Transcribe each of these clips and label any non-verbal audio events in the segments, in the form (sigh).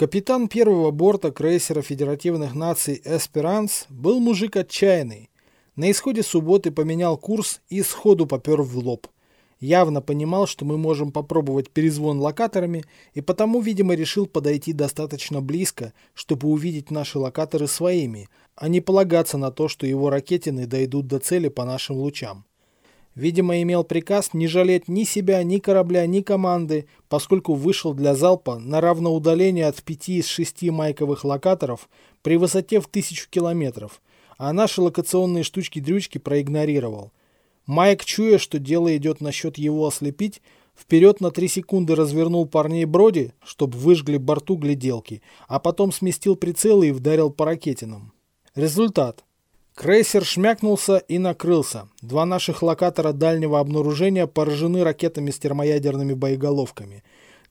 Капитан первого борта крейсера Федеративных наций «Эсперанс» был мужик отчаянный. На исходе субботы поменял курс и сходу попер в лоб. Явно понимал, что мы можем попробовать перезвон локаторами, и потому, видимо, решил подойти достаточно близко, чтобы увидеть наши локаторы своими, а не полагаться на то, что его ракетины дойдут до цели по нашим лучам. Видимо, имел приказ не жалеть ни себя, ни корабля, ни команды, поскольку вышел для залпа на равноудаление от пяти из шести майковых локаторов при высоте в тысячу километров, а наши локационные штучки-дрючки проигнорировал. Майк, чуя, что дело идет насчет его ослепить, вперед на три секунды развернул парней Броди, чтобы выжгли борту гляделки, а потом сместил прицелы и вдарил по ракетинам. Результат. Крейсер шмякнулся и накрылся. Два наших локатора дальнего обнаружения поражены ракетами с термоядерными боеголовками.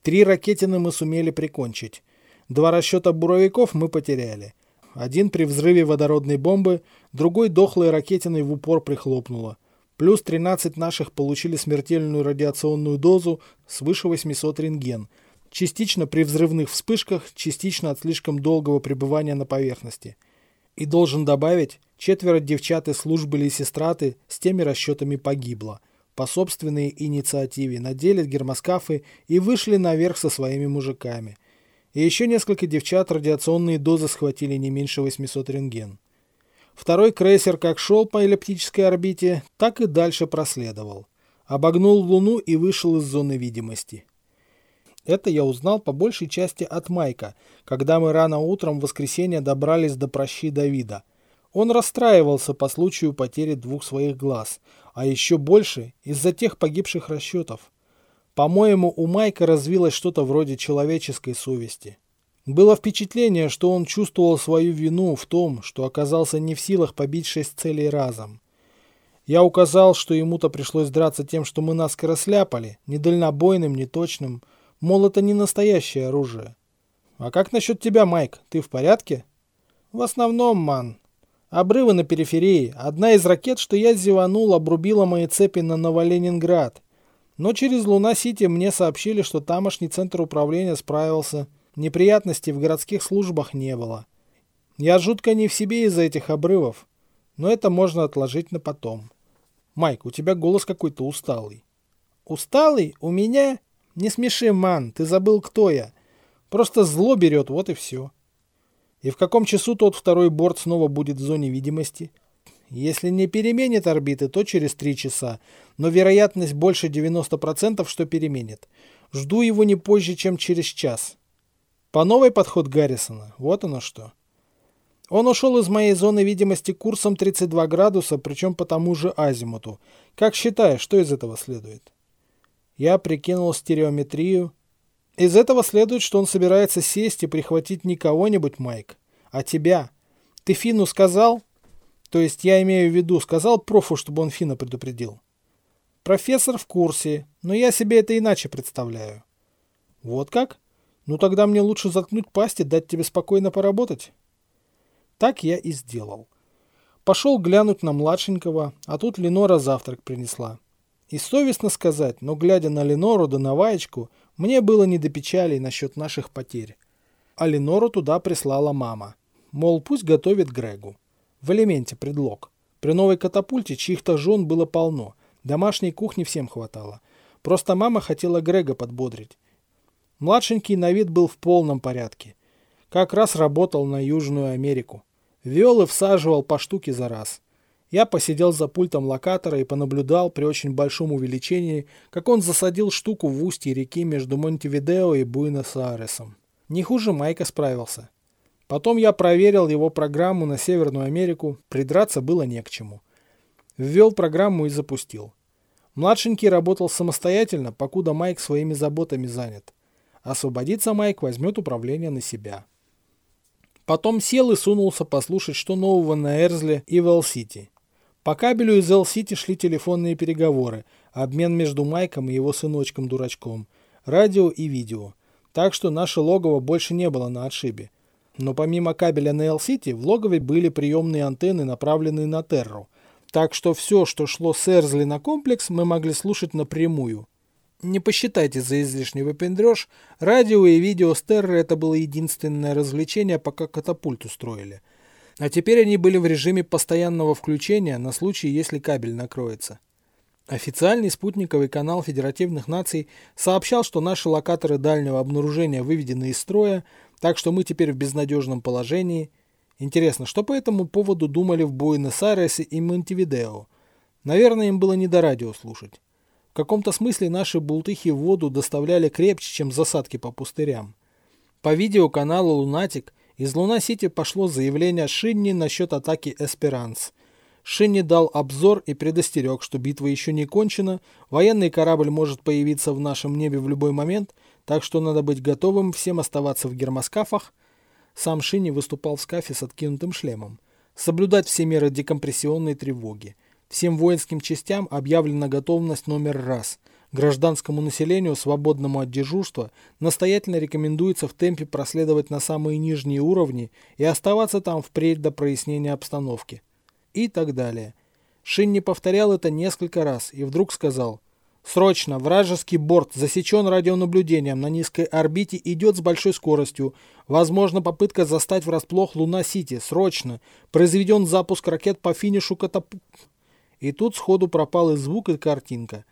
Три ракетины мы сумели прикончить. Два расчета буровиков мы потеряли. Один при взрыве водородной бомбы, другой дохлой ракетиной в упор прихлопнуло. Плюс 13 наших получили смертельную радиационную дозу свыше 800 рентген. Частично при взрывных вспышках, частично от слишком долгого пребывания на поверхности. И должен добавить, четверо девчат из службы лесистраты с теми расчетами погибло. По собственной инициативе надели гермоскафы и вышли наверх со своими мужиками. И еще несколько девчат радиационные дозы схватили не меньше 800 рентген. Второй крейсер как шел по эллиптической орбите, так и дальше проследовал. Обогнул Луну и вышел из зоны видимости. Это я узнал по большей части от Майка, когда мы рано утром в воскресенье добрались до прощи Давида. Он расстраивался по случаю потери двух своих глаз, а еще больше из-за тех погибших расчетов. По-моему, у Майка развилось что-то вроде человеческой совести. Было впечатление, что он чувствовал свою вину в том, что оказался не в силах побить шесть целей разом. Я указал, что ему-то пришлось драться тем, что мы наскоро сляпали, ни дальнобойным, ни точным, Мол, это не настоящее оружие. А как насчет тебя, Майк? Ты в порядке? В основном, ман. Обрывы на периферии. Одна из ракет, что я зеванул, обрубила мои цепи на Новоленинград. Но через Луна-Сити мне сообщили, что тамошний центр управления справился. Неприятностей в городских службах не было. Я жутко не в себе из-за этих обрывов. Но это можно отложить на потом. Майк, у тебя голос какой-то усталый. Усталый? У меня? Не смеши, ман, ты забыл, кто я. Просто зло берет, вот и все. И в каком часу тот второй борт снова будет в зоне видимости? Если не переменит орбиты, то через три часа, но вероятность больше 90%, что переменит. Жду его не позже, чем через час. По новой подход Гаррисона, вот оно что. Он ушел из моей зоны видимости курсом 32 градуса, причем по тому же азимуту. Как считаешь, что из этого следует? Я прикинул стереометрию. Из этого следует, что он собирается сесть и прихватить не кого-нибудь, Майк, а тебя. Ты Фину сказал? То есть я имею в виду, сказал профу, чтобы он Фина предупредил. Профессор в курсе, но я себе это иначе представляю. Вот как? Ну тогда мне лучше заткнуть пасть и дать тебе спокойно поработать. Так я и сделал. Пошел глянуть на младшенького, а тут Ленора завтрак принесла. И совестно сказать, но глядя на Ленору да на Ваечку, мне было не до печали насчет наших потерь. А Ленору туда прислала мама. Мол, пусть готовит Грегу. В элементе предлог. При новой катапульте чьих-то жен было полно. Домашней кухни всем хватало. Просто мама хотела Грега подбодрить. Младшенький на вид был в полном порядке. Как раз работал на Южную Америку. Вел и всаживал по штуке за раз. Я посидел за пультом локатора и понаблюдал при очень большом увеличении, как он засадил штуку в устье реки между Монтевидео и Буэнос-Айресом. Не хуже Майка справился. Потом я проверил его программу на Северную Америку, придраться было не к чему. Ввел программу и запустил. Младшенький работал самостоятельно, покуда Майк своими заботами занят. Освободиться Майк возьмет управление на себя. Потом сел и сунулся послушать, что нового на Эрзле и Велл-Сити. По кабелю из Эл-Сити шли телефонные переговоры, обмен между Майком и его сыночком-дурачком, радио и видео. Так что наше логово больше не было на отшибе. Но помимо кабеля на Эл-Сити, в логове были приемные антенны, направленные на Терру. Так что все, что шло с Эрзли на комплекс, мы могли слушать напрямую. Не посчитайте за излишний выпендреж, радио и видео с Терры это было единственное развлечение, пока катапульт устроили. А теперь они были в режиме постоянного включения на случай, если кабель накроется. Официальный спутниковый канал Федеративных Наций сообщал, что наши локаторы дальнего обнаружения выведены из строя, так что мы теперь в безнадежном положении. Интересно, что по этому поводу думали в Буэнос-Айресе и Монтевидео? Наверное, им было не до радио слушать. В каком-то смысле наши бултыхи в воду доставляли крепче, чем засадки по пустырям. По видеоканалу «Лунатик» из Луна-Сити пошло заявление Шинни насчет атаки «Эсперанс». Шинни дал обзор и предостерег, что битва еще не кончена, военный корабль может появиться в нашем небе в любой момент, так что надо быть готовым всем оставаться в гермоскафах. Сам Шинни выступал в скафе с откинутым шлемом. Соблюдать все меры декомпрессионной тревоги. Всем воинским частям объявлена готовность номер раз. Гражданскому населению, свободному от дежурства, настоятельно рекомендуется в темпе проследовать на самые нижние уровни и оставаться там впредь до прояснения обстановки. И так далее. Шинни повторял это несколько раз и вдруг сказал «Срочно! Вражеский борт засечен радионаблюдением на низкой орбите идет с большой скоростью. Возможно попытка застать врасплох Луна-Сити. Срочно! Произведен запуск ракет по финишу катап...» И тут сходу пропал и звук, и картинка.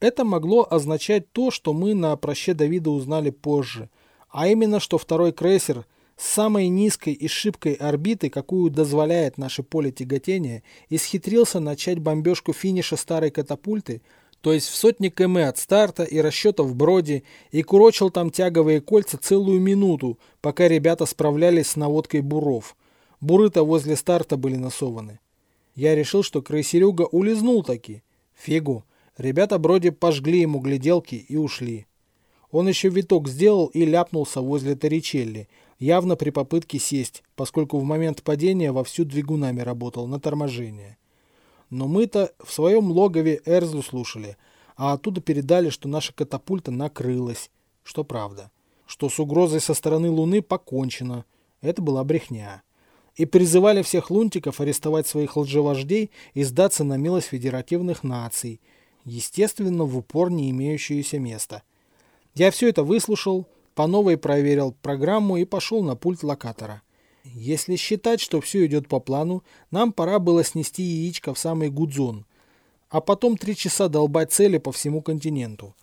Это могло означать то, что мы на проще Давида узнали позже, а именно, что второй крейсер с самой низкой и шибкой орбиты, какую дозволяет наше поле тяготения, исхитрился начать бомбежку финиша старой катапульты, то есть в сотни км от старта и расчета в броде, и курочил там тяговые кольца целую минуту, пока ребята справлялись с наводкой буров. Буры-то возле старта были насованы. Я решил, что крейсерюга улизнул таки. Фигу. Ребята вроде пожгли ему гляделки и ушли. Он еще виток сделал и ляпнулся возле Торричелли, явно при попытке сесть, поскольку в момент падения вовсю двигунами работал на торможение. Но мы-то в своем логове Эрзлу слушали, а оттуда передали, что наша катапульта накрылась, что правда, что с угрозой со стороны Луны покончено. Это была брехня и призывали всех лунтиков арестовать своих лжевождей и сдаться на милость федеративных наций, естественно, в упор не имеющееся места. Я все это выслушал, по новой проверил программу и пошел на пульт локатора. Если считать, что все идет по плану, нам пора было снести яичко в самый гудзон, а потом три часа долбать цели по всему континенту.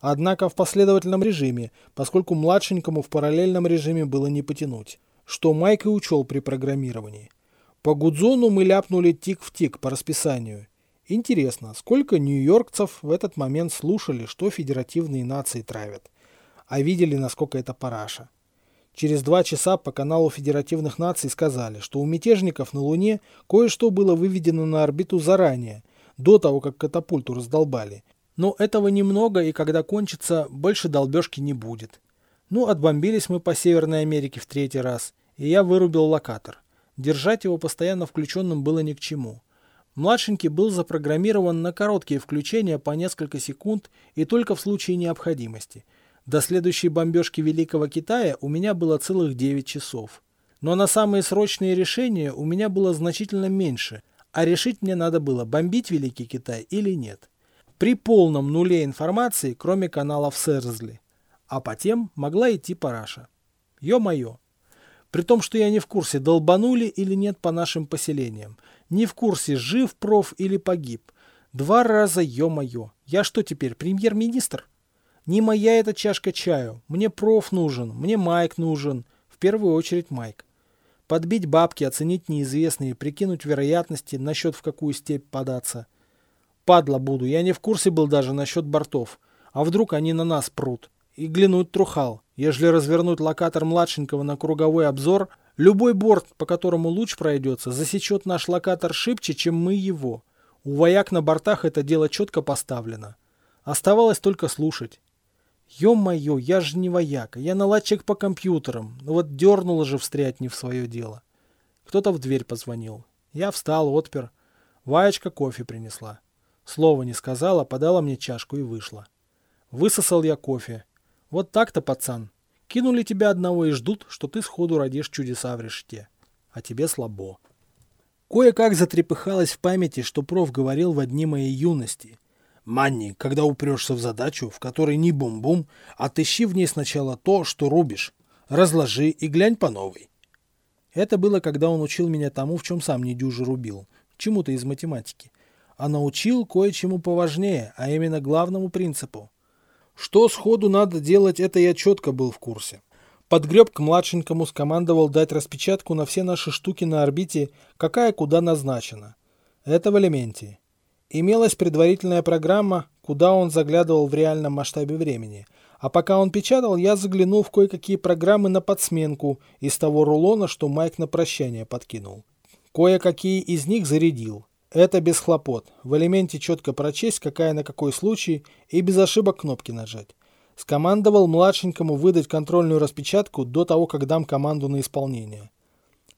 Однако в последовательном режиме, поскольку младшенькому в параллельном режиме было не потянуть что Майк и учел при программировании. По Гудзону мы ляпнули тик в тик по расписанию. Интересно, сколько нью-йоркцев в этот момент слушали, что федеративные нации травят, а видели, насколько это параша. Через два часа по каналу Федеративных Наций сказали, что у мятежников на Луне кое-что было выведено на орбиту заранее, до того, как катапульту раздолбали. Но этого немного, и когда кончится, больше долбежки не будет. Ну, отбомбились мы по Северной Америке в третий раз и я вырубил локатор. Держать его постоянно включенным было ни к чему. Младшенький был запрограммирован на короткие включения по несколько секунд и только в случае необходимости. До следующей бомбежки Великого Китая у меня было целых 9 часов. Но на самые срочные решения у меня было значительно меньше, а решить мне надо было, бомбить Великий Китай или нет. При полном нуле информации, кроме каналов Сэрзли. А по тем могла идти параша. Ё-моё, при том, что я не в курсе, долбанули или нет по нашим поселениям. Не в курсе, жив проф или погиб. Два раза, ё-моё. Я что теперь, премьер-министр? Не моя эта чашка чаю. Мне проф нужен, мне Майк нужен. В первую очередь Майк. Подбить бабки, оценить неизвестные, прикинуть вероятности, насчет в какую степь податься. Падла буду, я не в курсе был даже насчет бортов. А вдруг они на нас прут? И глянуть трухал. Ежели развернуть локатор младшенького на круговой обзор, любой борт, по которому луч пройдется, засечет наш локатор шибче, чем мы его. У вояк на бортах это дело четко поставлено. Оставалось только слушать. Ё-моё, я же не вояка, я наладчик по компьютерам. Ну вот дернула же встрять не в свое дело. Кто-то в дверь позвонил. Я встал, отпер. Ваечка кофе принесла. Слова не сказала, подала мне чашку и вышла. Высосал я кофе. Вот так-то, пацан. Кинули тебя одного и ждут, что ты сходу родишь чудеса в решете. А тебе слабо. Кое-как затрепыхалось в памяти, что проф говорил в одни моей юности. Манни, когда упрешься в задачу, в которой не бум-бум, отыщи в ней сначала то, что рубишь. Разложи и глянь по новой. Это было, когда он учил меня тому, в чем сам не дюже рубил. Чему-то из математики. А научил кое-чему поважнее, а именно главному принципу. Что сходу надо делать, это я четко был в курсе. Подгреб к младшенькому, скомандовал дать распечатку на все наши штуки на орбите, какая куда назначена. Это в элементе. Имелась предварительная программа, куда он заглядывал в реальном масштабе времени. А пока он печатал, я заглянул в кое-какие программы на подсменку из того рулона, что Майк на прощание подкинул. Кое-какие из них зарядил. Это без хлопот. В элементе четко прочесть, какая на какой случай, и без ошибок кнопки нажать. Скомандовал младшенькому выдать контрольную распечатку до того, как дам команду на исполнение.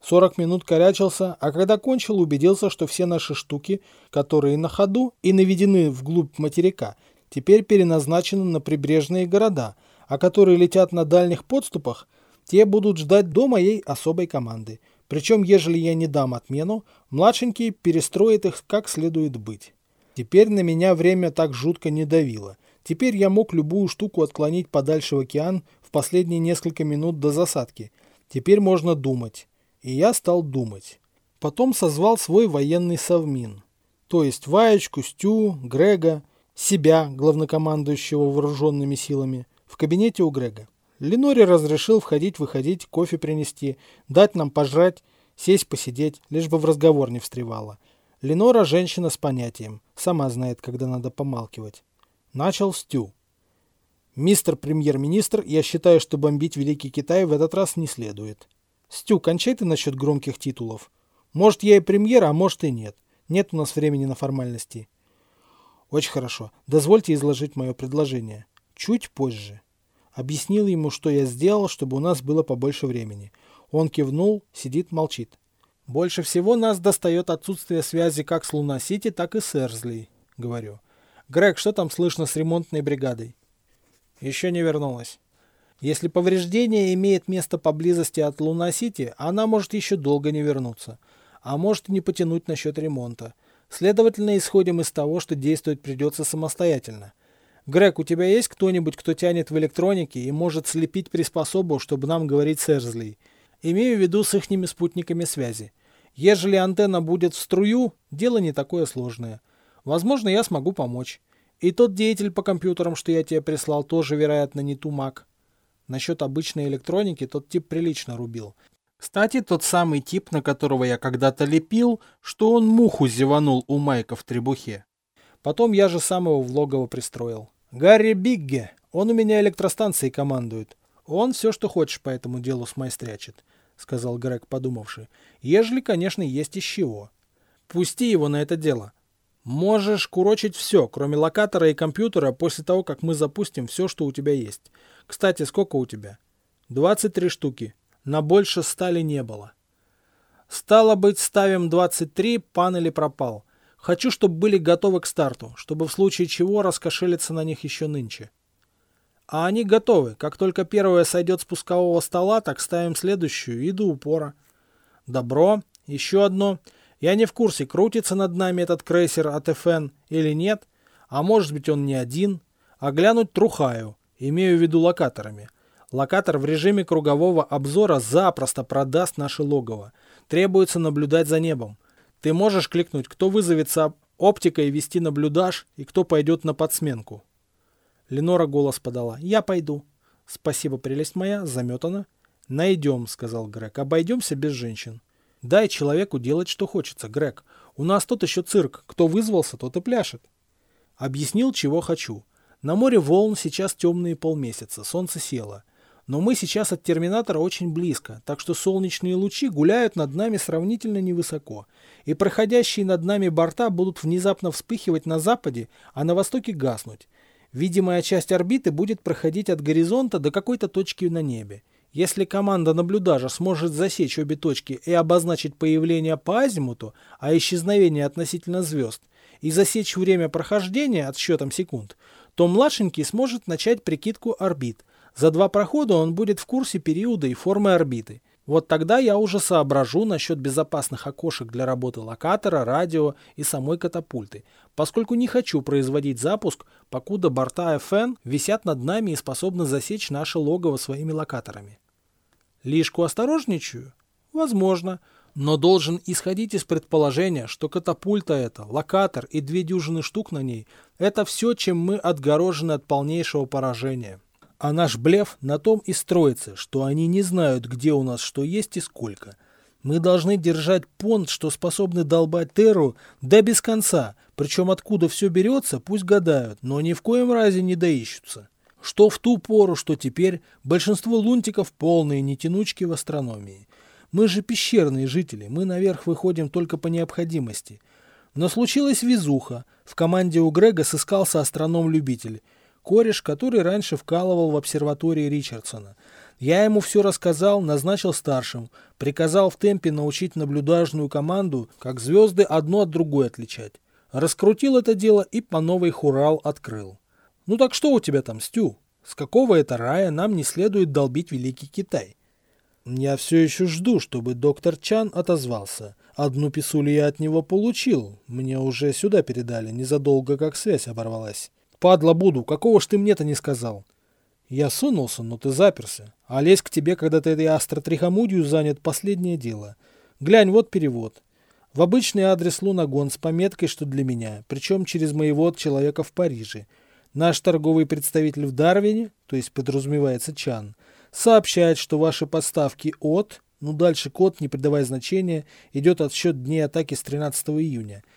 40 минут корячился, а когда кончил, убедился, что все наши штуки, которые на ходу и наведены вглубь материка, теперь переназначены на прибрежные города, а которые летят на дальних подступах, те будут ждать до моей особой команды. Причем, ежели я не дам отмену, младшенький перестроит их как следует быть. Теперь на меня время так жутко не давило. Теперь я мог любую штуку отклонить подальше в океан в последние несколько минут до засадки. Теперь можно думать. И я стал думать. Потом созвал свой военный совмин. То есть Ваечку, Стю, Грега, себя, главнокомандующего вооруженными силами, в кабинете у Грега. Леноре разрешил входить-выходить, кофе принести, дать нам пожрать, сесть посидеть, лишь бы в разговор не встревала. Ленора женщина с понятием, сама знает, когда надо помалкивать. Начал Стю. «Мистер премьер-министр, я считаю, что бомбить Великий Китай в этот раз не следует. Стю, кончай ты насчет громких титулов. Может, я и премьер, а может и нет. Нет у нас времени на формальности». «Очень хорошо. Дозвольте изложить мое предложение. Чуть позже». Объяснил ему, что я сделал, чтобы у нас было побольше времени. Он кивнул, сидит, молчит. «Больше всего нас достает отсутствие связи как с Луна-Сити, так и с Эрзли», — говорю. Грег, что там слышно с ремонтной бригадой? Еще не вернулась. Если повреждение имеет место поблизости от Луна-Сити, она может еще долго не вернуться, а может и не потянуть насчет ремонта. Следовательно, исходим из того, что действовать придется самостоятельно. Грег, у тебя есть кто-нибудь, кто тянет в электронике и может слепить приспособу, чтобы нам говорить с Эрзли? Имею в виду с ихними спутниками связи. Ежели антенна будет в струю, дело не такое сложное. Возможно, я смогу помочь. И тот деятель по компьютерам, что я тебе прислал, тоже, вероятно, не тумак. Насчет обычной электроники тот тип прилично рубил. Кстати, тот самый тип, на которого я когда-то лепил, что он муху зеванул у Майка в требухе. Потом я же сам его в логово пристроил. Гарри Бигге, он у меня электростанцией командует. Он все, что хочешь по этому делу смайстрячит, сказал Грег, подумавший. Ежели, конечно, есть из чего. Пусти его на это дело. Можешь курочить все, кроме локатора и компьютера, после того, как мы запустим все, что у тебя есть. Кстати, сколько у тебя? 23 штуки. На больше стали не было. Стало быть, ставим 23, панели пропал. Хочу, чтобы были готовы к старту, чтобы в случае чего раскошелиться на них еще нынче. А они готовы. Как только первая сойдет с пускового стола, так ставим следующую и до упора. Добро. Еще одно. Я не в курсе, крутится над нами этот крейсер от ФН или нет, а может быть он не один, а глянуть трухаю, имею в виду локаторами. Локатор в режиме кругового обзора запросто продаст наше логово. Требуется наблюдать за небом. Ты можешь кликнуть, кто вызовется оптикой вести наблюдаж и кто пойдет на подсменку. Ленора голос подала. Я пойду. Спасибо, прелесть моя, заметана. Найдем, сказал Грег. Обойдемся без женщин. Дай человеку делать, что хочется, Грег. У нас тут еще цирк. Кто вызвался, тот и пляшет. Объяснил, чего хочу. На море волн сейчас темные полмесяца, солнце село. Но мы сейчас от терминатора очень близко, так что солнечные лучи гуляют над нами сравнительно невысоко. И проходящие над нами борта будут внезапно вспыхивать на западе, а на востоке гаснуть. Видимая часть орбиты будет проходить от горизонта до какой-то точки на небе. Если команда наблюдажа сможет засечь обе точки и обозначить появление по азимуту, а исчезновение относительно звезд, и засечь время прохождения отсчетом секунд, то младшенький сможет начать прикидку орбит. За два прохода он будет в курсе периода и формы орбиты. Вот тогда я уже соображу насчет безопасных окошек для работы локатора, радио и самой катапульты, поскольку не хочу производить запуск, покуда борта FN висят над нами и способны засечь наше логово своими локаторами. Лишку осторожничаю? Возможно, но должен исходить из предположения, что катапульта это, локатор и две дюжины штук на ней – это все, чем мы отгорожены от полнейшего поражения. А наш блеф на том и строится, что они не знают, где у нас что есть и сколько. Мы должны держать понт, что способны долбать Терру, да без конца, причем откуда все берется, пусть гадают, но ни в коем разе не доищутся. Что в ту пору, что теперь, большинство лунтиков полные нетянучки в астрономии. Мы же пещерные жители, мы наверх выходим только по необходимости. Но случилась везуха. В команде у Грега сыскался астроном-любитель – кореш, который раньше вкалывал в обсерватории Ричардсона. Я ему все рассказал, назначил старшим, приказал в темпе научить наблюдажную команду, как звезды одно от другой отличать. Раскрутил это дело и по новой хурал открыл. Ну так что у тебя там, Стю? С какого это рая нам не следует долбить Великий Китай? Я все еще жду, чтобы доктор Чан отозвался. Одну писулю я от него получил. Мне уже сюда передали, незадолго как связь оборвалась. Падла буду, какого ж ты мне-то не сказал? Я сунулся, но ты заперся. А лезть к тебе, когда ты этой астротрихомудию занят, последнее дело. Глянь, вот перевод. В обычный адрес Лунагон с пометкой, что для меня, причем через моего человека в Париже. Наш торговый представитель в Дарвине, то есть подразумевается Чан, сообщает, что ваши поставки от, ну дальше код, не придавая значения, идет отсчет дней атаки с 13 июня –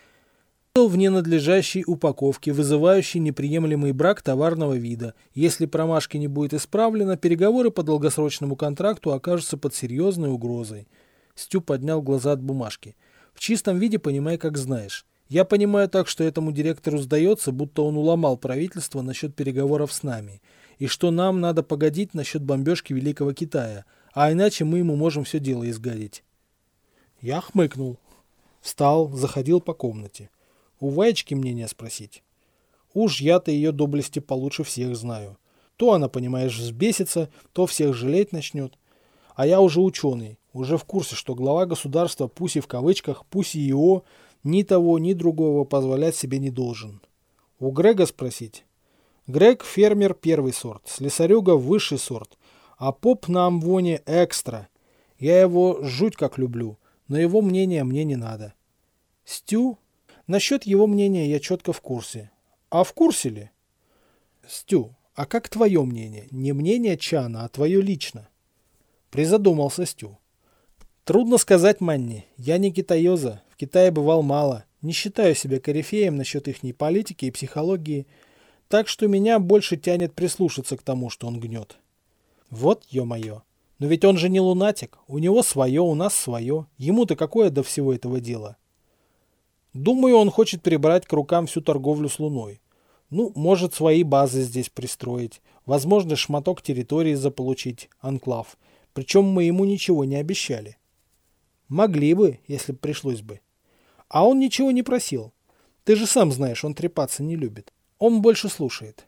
в ненадлежащей упаковке, вызывающей неприемлемый брак товарного вида. Если промашки не будет исправлено, переговоры по долгосрочному контракту окажутся под серьезной угрозой. Стю поднял глаза от бумажки. В чистом виде понимай, как знаешь. Я понимаю так, что этому директору сдается, будто он уломал правительство насчет переговоров с нами, и что нам надо погодить насчет бомбежки Великого Китая, а иначе мы ему можем все дело изгадить. Я хмыкнул. Встал, заходил по комнате. У Ваечки мнение спросить. Уж я-то ее доблести получше всех знаю. То она, понимаешь, взбесится, то всех жалеть начнет. А я уже ученый, уже в курсе, что глава государства, пусть и в кавычках, пусть и его, ни того, ни другого позволять себе не должен. У Грега спросить. Грег фермер первый сорт, слесарюга высший сорт, а поп на Амвоне экстра. Я его жуть как люблю, но его мнение мне не надо. Стю Насчет его мнения я четко в курсе. А в курсе ли? Стю, а как твое мнение? Не мнение Чана, а твое лично. Призадумался Стю. Трудно сказать, Манни. Я не китаёза. В Китае бывал мало. Не считаю себя корифеем насчет ихней политики и психологии. Так что меня больше тянет прислушаться к тому, что он гнет. Вот ё-моё. Но ведь он же не лунатик. У него свое, у нас свое. Ему-то какое до всего этого дела? Думаю, он хочет прибрать к рукам всю торговлю с Луной. Ну, может свои базы здесь пристроить. Возможно, шматок территории заполучить, анклав. Причем мы ему ничего не обещали. Могли бы, если бы пришлось бы. А он ничего не просил. Ты же сам знаешь, он трепаться не любит. Он больше слушает.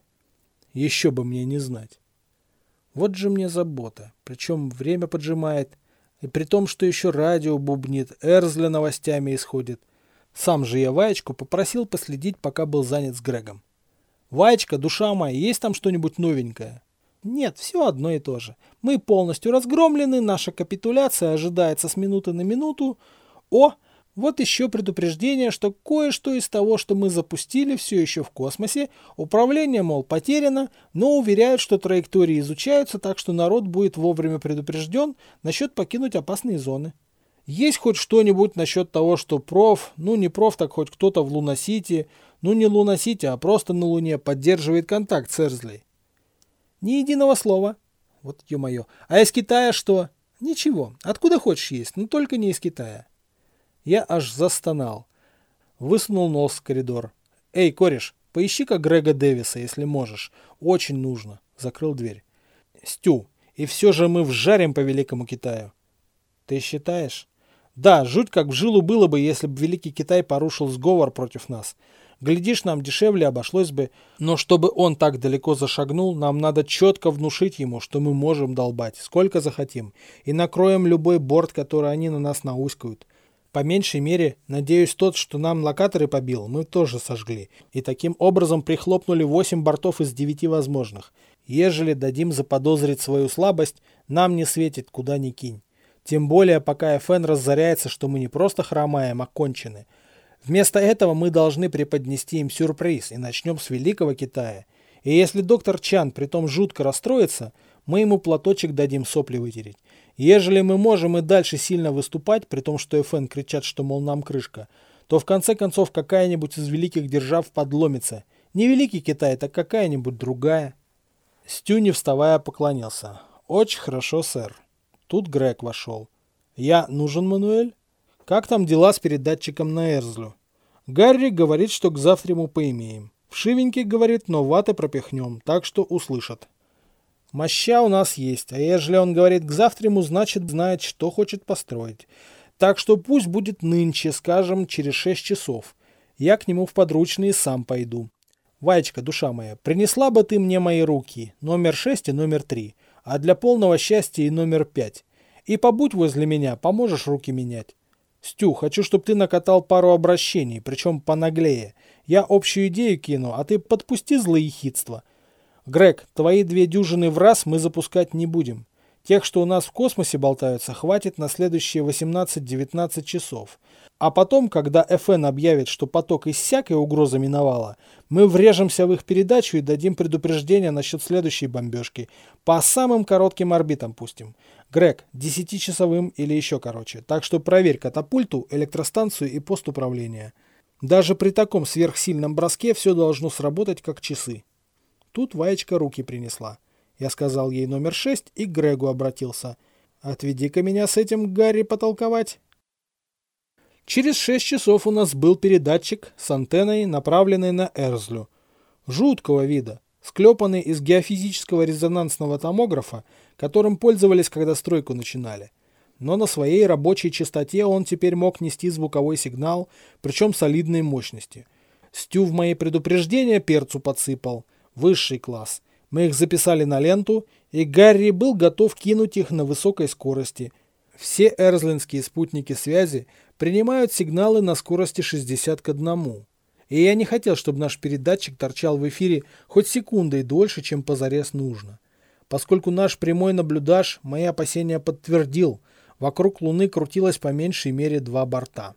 Еще бы мне не знать. Вот же мне забота. Причем время поджимает. И при том, что еще радио бубнит, Эрзля новостями исходит. Сам же я Ваечку попросил последить, пока был занят с Грегом. «Ваечка, душа моя, есть там что-нибудь новенькое?» «Нет, все одно и то же. Мы полностью разгромлены, наша капитуляция ожидается с минуты на минуту. О, вот еще предупреждение, что кое-что из того, что мы запустили, все еще в космосе. Управление, мол, потеряно, но уверяют, что траектории изучаются, так что народ будет вовремя предупрежден насчет покинуть опасные зоны. Есть хоть что-нибудь насчет того, что проф, ну не проф, так хоть кто-то в Луна-Сити, ну не Луна-Сити, а просто на Луне поддерживает контакт с Эрзлей? Ни единого слова. Вот ё-моё. А из Китая что? Ничего. Откуда хочешь есть, но только не из Китая. Я аж застонал. Высунул нос в коридор. Эй, кореш, поищи-ка Грега Дэвиса, если можешь. Очень нужно. Закрыл дверь. Стю, и все же мы вжарим по Великому Китаю. Ты считаешь? Да, жуть как в жилу было бы, если бы Великий Китай порушил сговор против нас. Глядишь, нам дешевле обошлось бы, но чтобы он так далеко зашагнул, нам надо четко внушить ему, что мы можем долбать, сколько захотим, и накроем любой борт, который они на нас науськают. По меньшей мере, надеюсь, тот, что нам локаторы побил, мы тоже сожгли, и таким образом прихлопнули 8 бортов из 9 возможных. Ежели дадим заподозрить свою слабость, нам не светит куда ни кинь. Тем более, пока ФН разоряется, что мы не просто хромаем, а кончены – Вместо этого мы должны преподнести им сюрприз и начнем с Великого Китая. И если доктор Чан притом жутко расстроится, мы ему платочек дадим сопли вытереть. Ежели мы можем и дальше сильно выступать, при том, что ФН кричат, что, мол, нам крышка, то в конце концов какая-нибудь из великих держав подломится. Не Великий Китай, так какая-нибудь другая. Стю, не вставая, поклонился. «Очень хорошо, сэр». Тут Грег вошел. «Я нужен, Мануэль?» Как там дела с передатчиком на Эрзлю? Гарри говорит, что к завтраму поимеем. Вшивенький говорит, но ваты пропихнем, так что услышат. Моща у нас есть, а ежели он говорит к завтраму, значит знает, что хочет построить. Так что пусть будет нынче, скажем, через шесть часов. Я к нему в подручные сам пойду. Ваечка, душа моя, принесла бы ты мне мои руки, номер шесть и номер три, а для полного счастья и номер пять. И побудь возле меня, поможешь руки менять. «Стю, хочу, чтобы ты накатал пару обращений, причем понаглее. Я общую идею кину, а ты подпусти злые хитства. Грег, твои две дюжины в раз мы запускать не будем. Тех, что у нас в космосе болтаются, хватит на следующие 18-19 часов. А потом, когда ФН объявит, что поток иссяк и угроза миновала, мы врежемся в их передачу и дадим предупреждение насчет следующей бомбежки. По самым коротким орбитам пустим. Грег, десятичасовым или еще короче. Так что проверь катапульту, электростанцию и пост управления. Даже при таком сверхсильном броске все должно сработать как часы. Тут Ваечка руки принесла. Я сказал ей номер шесть и к Грегу обратился. «Отведи-ка меня с этим Гарри потолковать». Через шесть часов у нас был передатчик с антенной, направленной на Эрзлю. Жуткого вида, склепанный из геофизического резонансного томографа, которым пользовались, когда стройку начинали. Но на своей рабочей частоте он теперь мог нести звуковой сигнал, причем солидной мощности. Стю в мои предупреждения перцу подсыпал. Высший класс. Мы их записали на ленту, и Гарри был готов кинуть их на высокой скорости. Все эрзлинские спутники связи принимают сигналы на скорости 60 к 1. И я не хотел, чтобы наш передатчик торчал в эфире хоть секундой дольше, чем позарез нужно. Поскольку наш прямой наблюдаж мои опасения подтвердил, вокруг Луны крутилось по меньшей мере два борта.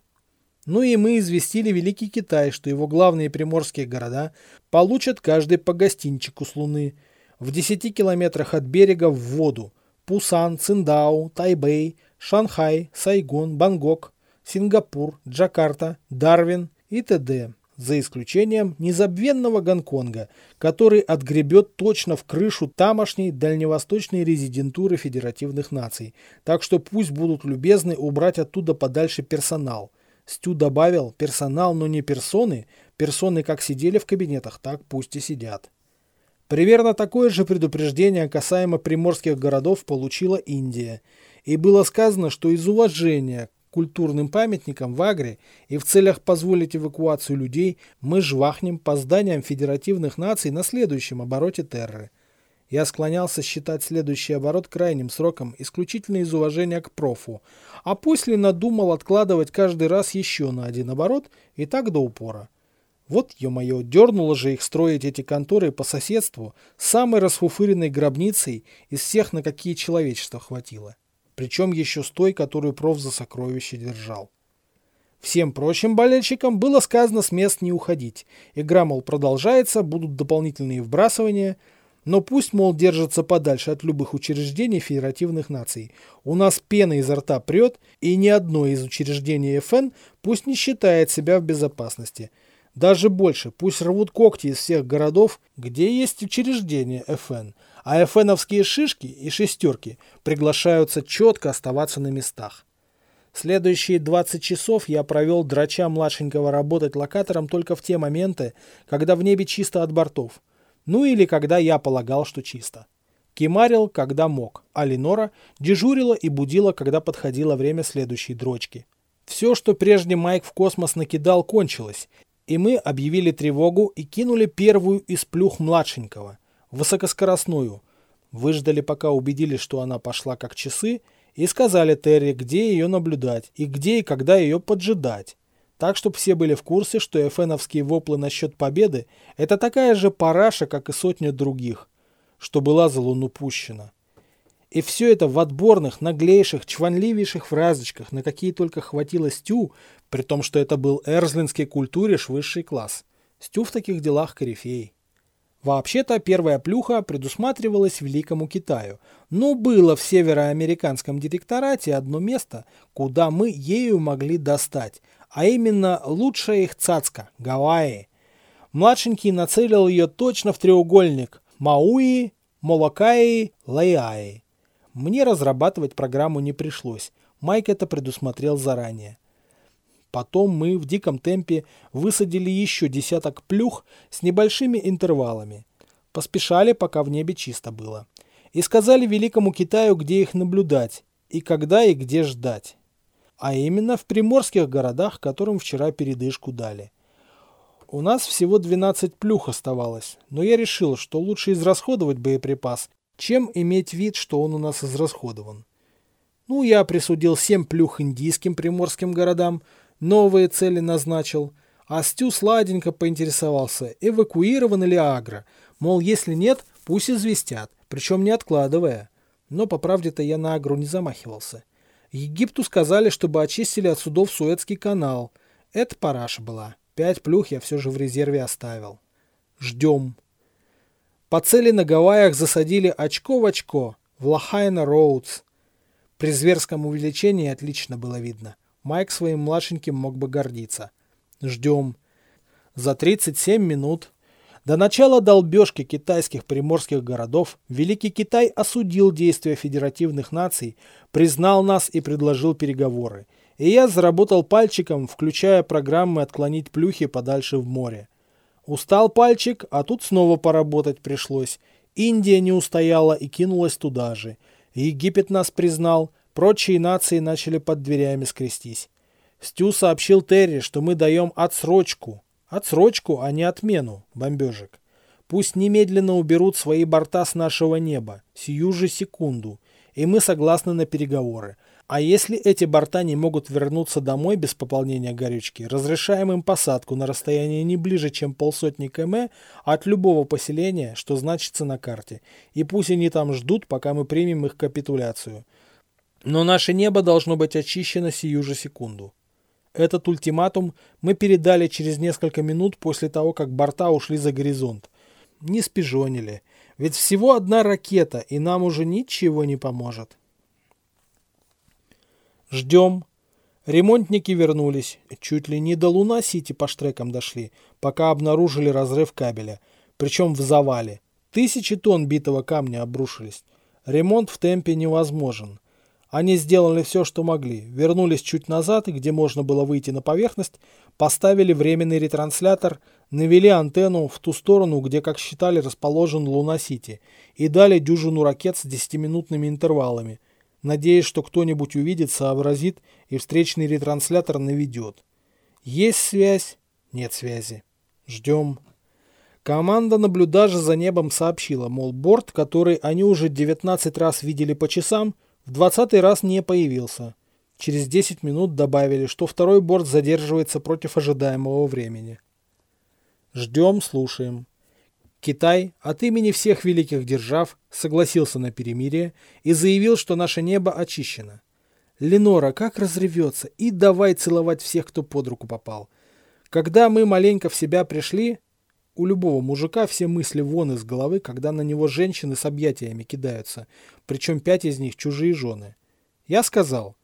Ну и мы известили Великий Китай, что его главные приморские города получат каждый по гостинчику с Луны в 10 километрах от берега в воду. Пусан, Циндао, Тайбэй, Шанхай, Сайгон, Бангкок, Сингапур, Джакарта, Дарвин и т.д за исключением незабвенного Гонконга, который отгребет точно в крышу тамошней дальневосточной резидентуры федеративных наций, так что пусть будут любезны убрать оттуда подальше персонал. Стю добавил персонал, но не персоны, персоны как сидели в кабинетах, так пусть и сидят. Примерно такое же предупреждение касаемо приморских городов получила Индия, и было сказано, что из уважения культурным памятникам в Агре и в целях позволить эвакуацию людей мы жвахнем по зданиям федеративных наций на следующем обороте Терры. Я склонялся считать следующий оборот крайним сроком исключительно из уважения к профу, а после надумал откладывать каждый раз еще на один оборот и так до упора. Вот, ё-моё, дернуло же их строить эти конторы по соседству самой расфуфыренной гробницей из всех, на какие человечество хватило причем еще с той, которую проф за сокровище держал. Всем прочим болельщикам было сказано с мест не уходить. Игра, мол, продолжается, будут дополнительные вбрасывания, но пусть, мол, держатся подальше от любых учреждений федеративных наций. У нас пена изо рта прет, и ни одно из учреждений ФН пусть не считает себя в безопасности. Даже больше, пусть рвут когти из всех городов, где есть учреждения ФН – а ФНовские шишки и шестерки приглашаются четко оставаться на местах. Следующие 20 часов я провел драча младшенького работать локатором только в те моменты, когда в небе чисто от бортов. Ну или когда я полагал, что чисто. Кимарил, когда мог, а Ленора дежурила и будила, когда подходило время следующей дрочки. Все, что прежде Майк в космос накидал, кончилось, И мы объявили тревогу и кинули первую из плюх младшенького, высокоскоростную. Выждали, пока убедились, что она пошла как часы, и сказали Терри, где ее наблюдать и где и когда ее поджидать. Так, чтобы все были в курсе, что эфеновские воплы насчет победы – это такая же параша, как и сотня других, что была за луну пущена. И все это в отборных, наглейших, чванливейших фразочках, на какие только хватило Стю, при том, что это был эрзлинский культуриш высший класс. Стю в таких делах корифей. Вообще-то первая плюха предусматривалась Великому Китаю, но было в североамериканском директорате одно место, куда мы ею могли достать, а именно лучшая их цацка – Гавайи. Младшенький нацелил ее точно в треугольник Мауи, Молокаи, Лайаи. Мне разрабатывать программу не пришлось, Майк это предусмотрел заранее. Потом мы в диком темпе высадили еще десяток плюх с небольшими интервалами. Поспешали, пока в небе чисто было. И сказали Великому Китаю, где их наблюдать, и когда и где ждать. А именно в приморских городах, которым вчера передышку дали. У нас всего 12 плюх оставалось, но я решил, что лучше израсходовать боеприпас, чем иметь вид, что он у нас израсходован. Ну, я присудил 7 плюх индийским приморским городам, новые цели назначил, а Стю сладенько поинтересовался, эвакуированы ли Агро, мол, если нет, пусть известят, причем не откладывая. Но, по правде-то, я на Агру не замахивался. Египту сказали, чтобы очистили от судов Суэцкий канал. Это параша была. Пять плюх я все же в резерве оставил. Ждем. По цели на Гавайях засадили очко в очко, в Лахайна Роудс. При зверском увеличении отлично было видно. Майк своим младшеньким мог бы гордиться. Ждем. За 37 минут до начала долбежки китайских приморских городов Великий Китай осудил действия федеративных наций, признал нас и предложил переговоры. И я заработал пальчиком, включая программы отклонить плюхи подальше в море. Устал пальчик, а тут снова поработать пришлось. Индия не устояла и кинулась туда же. Египет нас признал, Прочие нации начали под дверями скрестись. Стю сообщил Терри, что мы даем отсрочку. Отсрочку, а не отмену бомбежек. Пусть немедленно уберут свои борта с нашего неба, сию же секунду, и мы согласны на переговоры. А если эти борта не могут вернуться домой без пополнения горючки, разрешаем им посадку на расстоянии не ближе, чем полсотни км от любого поселения, что значится на карте. И пусть они там ждут, пока мы примем их капитуляцию. Но наше небо должно быть очищено сию же секунду. Этот ультиматум мы передали через несколько минут после того, как борта ушли за горизонт. Не спижонили. Ведь всего одна ракета, и нам уже ничего не поможет. Ждем. Ремонтники вернулись. Чуть ли не до Луна-Сити по штрекам дошли, пока обнаружили разрыв кабеля. Причем в завале. Тысячи тонн битого камня обрушились. Ремонт в темпе невозможен. Они сделали все, что могли, вернулись чуть назад, где можно было выйти на поверхность, поставили временный ретранслятор, навели антенну в ту сторону, где, как считали, расположен Луна-Сити, и дали дюжину ракет с десятиминутными интервалами, надеясь, что кто-нибудь увидит, сообразит и встречный ретранслятор наведет. Есть связь? Нет связи. Ждем. Команда наблюдажа за небом сообщила, мол, борт, который они уже 19 раз видели по часам, в двадцатый раз не появился. Через 10 минут добавили, что второй борт задерживается против ожидаемого времени. Ждем, слушаем. Китай от имени всех великих держав согласился на перемирие и заявил, что наше небо очищено. Ленора как разревется и давай целовать всех, кто под руку попал. Когда мы маленько в себя пришли, у любого мужика все мысли вон из головы, когда на него женщины с объятиями кидаются, причем пять из них чужие жены. Я сказал,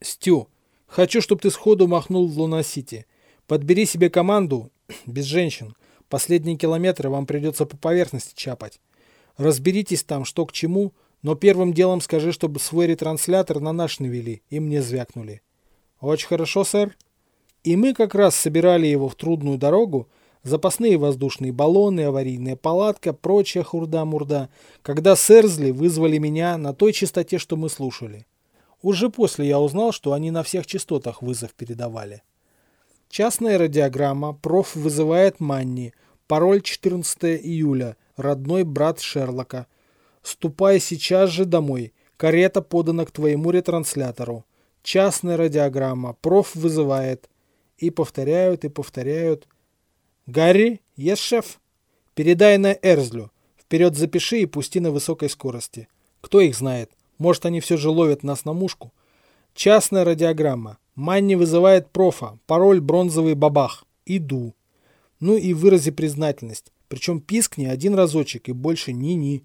«Стю, хочу, чтобы ты сходу махнул в Луна-Сити. Подбери себе команду, (clears throat) без женщин. Последние километры вам придется по поверхности чапать. Разберитесь там, что к чему, но первым делом скажи, чтобы свой ретранслятор на наш навели, и мне звякнули». «Очень хорошо, сэр». И мы как раз собирали его в трудную дорогу, запасные воздушные баллоны, аварийная палатка, прочая хурда-мурда, когда Сэрзли вызвали меня на той частоте, что мы слушали. Уже после я узнал, что они на всех частотах вызов передавали. Частная радиограмма. Проф вызывает Манни. Пароль 14 июля. Родной брат Шерлока. Ступай сейчас же домой. Карета подана к твоему ретранслятору. Частная радиограмма. Проф вызывает. И повторяют, и повторяют. Гарри, есть шеф? Передай на Эрзлю. Вперед запиши и пусти на высокой скорости. Кто их знает? Может, они все же ловят нас на мушку? Частная радиограмма. Манни вызывает профа. Пароль бронзовый бабах. Иду. Ну и вырази признательность. Причем пискни один разочек и больше ни-ни.